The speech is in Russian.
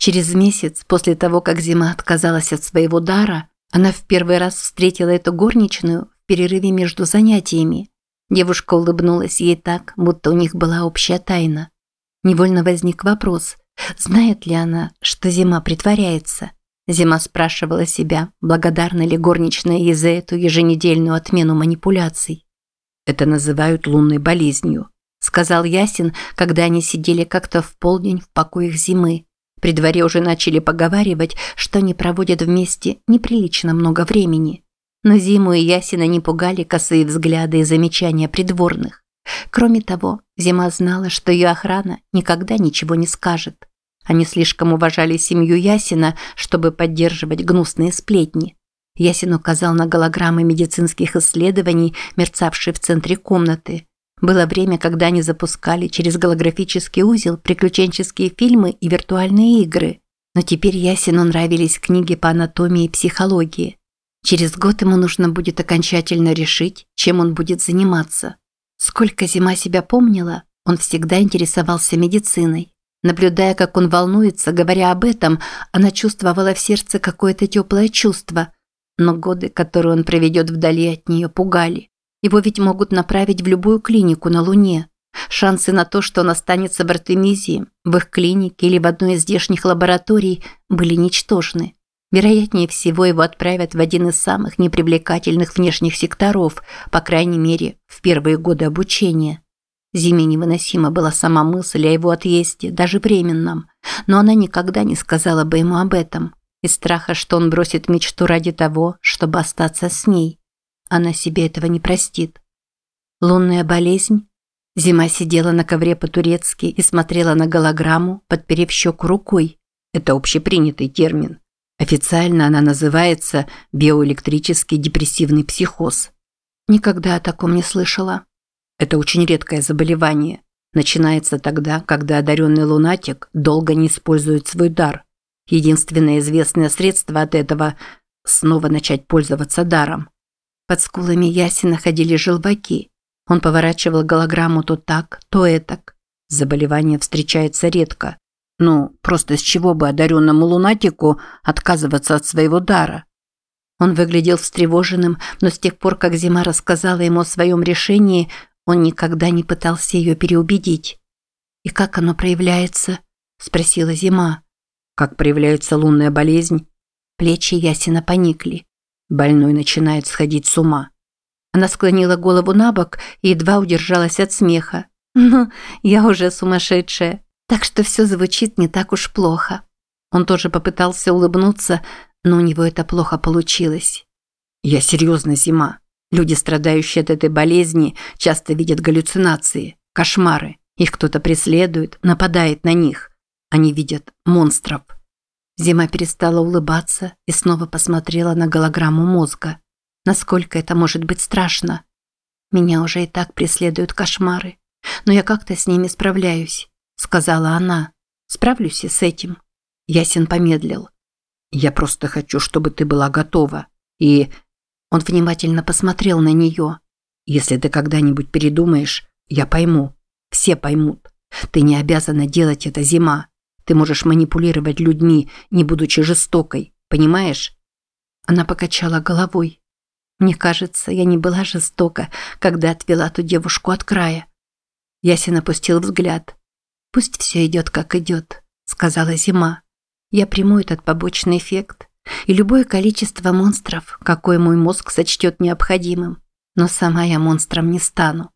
Через месяц после того, как зима отказалась от своего дара, она в первый раз встретила эту горничную в перерыве между занятиями. Девушка улыбнулась ей так, будто у них была общая тайна. Невольно возник вопрос, знает ли она, что зима притворяется. Зима спрашивала себя, благодарна ли горничная ей за эту еженедельную отмену манипуляций. «Это называют лунной болезнью», – сказал Ясин, когда они сидели как-то в полдень в покоях зимы. При дворе уже начали поговаривать, что они проводят вместе неприлично много времени. Но Зиму и Ясина не пугали косые взгляды и замечания придворных. Кроме того, Зима знала, что ее охрана никогда ничего не скажет. Они слишком уважали семью Ясина, чтобы поддерживать гнусные сплетни. Ясин указал на голограммы медицинских исследований, мерцавшие в центре комнаты. Было время, когда они запускали через голографический узел приключенческие фильмы и виртуальные игры. Но теперь Ясину нравились книги по анатомии и психологии. Через год ему нужно будет окончательно решить, чем он будет заниматься. Сколько зима себя помнила, он всегда интересовался медициной. Наблюдая, как он волнуется, говоря об этом, она чувствовала в сердце какое-то теплое чувство. Но годы, которые он проведет вдали от нее, пугали. Его ведь могут направить в любую клинику на Луне. Шансы на то, что он останется в Артемизии, в их клинике или в одной из здешних лабораторий, были ничтожны. Вероятнее всего, его отправят в один из самых непривлекательных внешних секторов, по крайней мере, в первые годы обучения. Зиме невыносима была сама мысль о его отъезде, даже временном, но она никогда не сказала бы ему об этом, из страха, что он бросит мечту ради того, чтобы остаться с ней. Она себе этого не простит. Лунная болезнь? Зима сидела на ковре по-турецки и смотрела на голограмму, подперев щеку рукой. Это общепринятый термин. Официально она называется биоэлектрический депрессивный психоз. Никогда о таком не слышала. Это очень редкое заболевание. Начинается тогда, когда одаренный лунатик долго не использует свой дар. Единственное известное средство от этого – снова начать пользоваться даром. Под скулами Яси находили желваки. Он поворачивал голограмму то так, то этак. Заболевание встречается редко. Ну, просто с чего бы одаренному лунатику отказываться от своего дара? Он выглядел встревоженным, но с тех пор, как Зима рассказала ему о своем решении, он никогда не пытался ее переубедить. «И как оно проявляется?» – спросила Зима. «Как проявляется лунная болезнь?» Плечи Ясина поникли. Больной начинает сходить с ума. Она склонила голову на бок и едва удержалась от смеха. «Ну, я уже сумасшедшая, так что все звучит не так уж плохо». Он тоже попытался улыбнуться, но у него это плохо получилось. «Я серьезно, Зима. Люди, страдающие от этой болезни, часто видят галлюцинации, кошмары. Их кто-то преследует, нападает на них. Они видят монстров. Зима перестала улыбаться и снова посмотрела на голограмму мозга. Насколько это может быть страшно? Меня уже и так преследуют кошмары. Но я как-то с ними справляюсь, сказала она. Справлюсь и с этим. Ясен помедлил. Я просто хочу, чтобы ты была готова. И он внимательно посмотрел на нее. «Если ты когда-нибудь передумаешь, я пойму. Все поймут. Ты не обязана делать это, Зима. Ты можешь манипулировать людьми, не будучи жестокой. Понимаешь?» Она покачала головой. «Мне кажется, я не была жестока, когда отвела ту девушку от края». Ясен опустил взгляд. «Пусть все идет, как идет», – сказала Зима. «Я приму этот побочный эффект и любое количество монстров, какое мой мозг сочтет необходимым. Но сама я монстром не стану.